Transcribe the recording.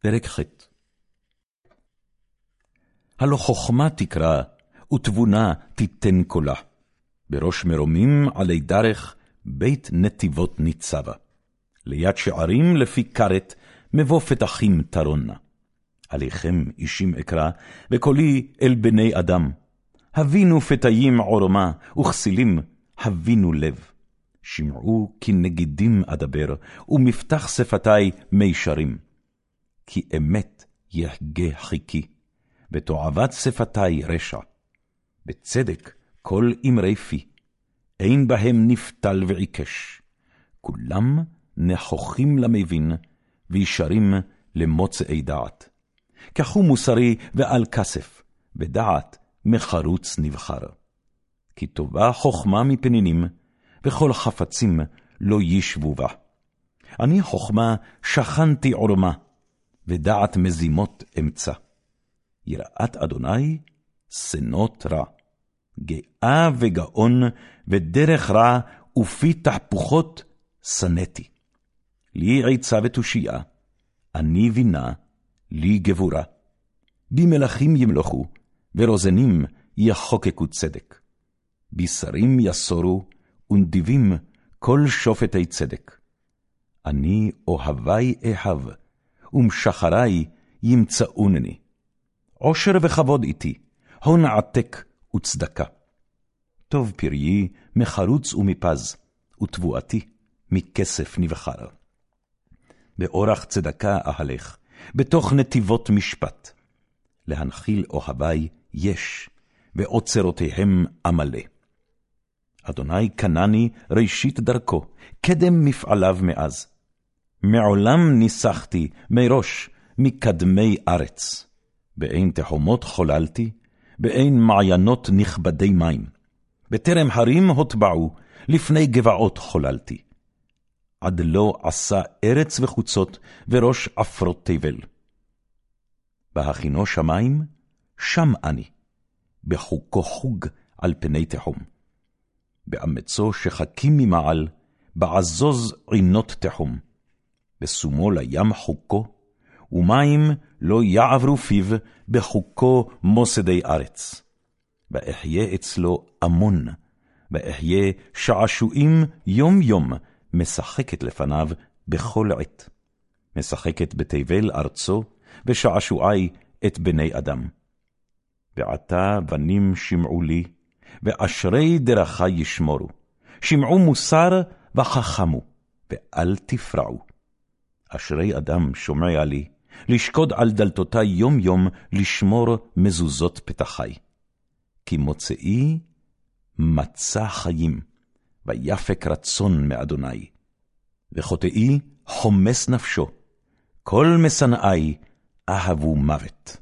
פרק ח' הלא חכמה תקרא, ותבונה תיתן קולה. בראש מרומים עלי דרך, בית נתיבות ניצבה. ליד שערים לפי כרת, מבוא פתחים תרונה. עליכם אישים אקרא, וקולי אל בני אדם. הבינו פתאים עורמה, וכסילים הבינו לב. שמעו כי נגידים אדבר, ומפתח שפתי מישרים. כי אמת יהגה חיקי, ותועבת שפתי רשע. בצדק כל אמרי פי, אין בהם נפתל ועיקש. כולם נכוחים למבין, וישרים למוצאי דעת. כחו מוסרי ועל כסף, ודעת מחרוץ נבחר. כי טובה חכמה מפנינים, וכל חפצים לא ישבו בה. אני חכמה שכנתי עורמה, ודעת מזימות אמצא. יראת אדוני, שנות רע. גאה וגאון, ודרך רע, ופי תהפוכות, שנאתי. לי עצה ותושייה, אני בינה, לי גבורה. בי מלכים ימלכו, ורוזנים יחוקקו צדק. בי שרים יסורו, ונדיבים כל שופטי צדק. אני אוהבי אהב, ומשחרי ימצאונני. עושר וכבוד איתי, הון עתק וצדקה. טוב פריי מחרוץ ומפז, ותבואתי מכסף נבחר. באורח צדקה אהלך, בתוך נתיבות משפט. להנחיל אוהבי יש, ואוצרותיהם אמלא. אדוני קנני ראשית דרכו, קדם מפעליו מאז. מעולם ניסחתי מראש מקדמי ארץ. באין תחומות חוללתי, באין מעיינות נכבדי מים. בטרם הרים הוטבעו, לפני גבעות חוללתי. עד לא עשה ארץ וחוצות, וראש עפרות תבל. בהכינו שמים, שם אני, בחוקו חוג על פני תחום. באמצו שחקים ממעל, בעזוז עינות תחום. בשומו לים חוקו, ומים לא יעברו פיו בחוקו מוסדי ארץ. ואחיה אצלו המון, ואחיה שעשועים יום יום, משחקת לפניו בכל עת. משחקת בתבל ארצו, ושעשועי את בני אדם. ועתה בנים שמעו לי, ואשרי דרכי ישמורו. שמעו מוסר וחכמו, ואל תפרעו. אשרי אדם שומע לי, לשקוד על דלתותי יום יום, לשמור מזוזות פתחי. כי מוצאי מצא חיים, ויפק רצון מאדוני. וחוטאי חומס נפשו, כל משנאי אהבו מוות.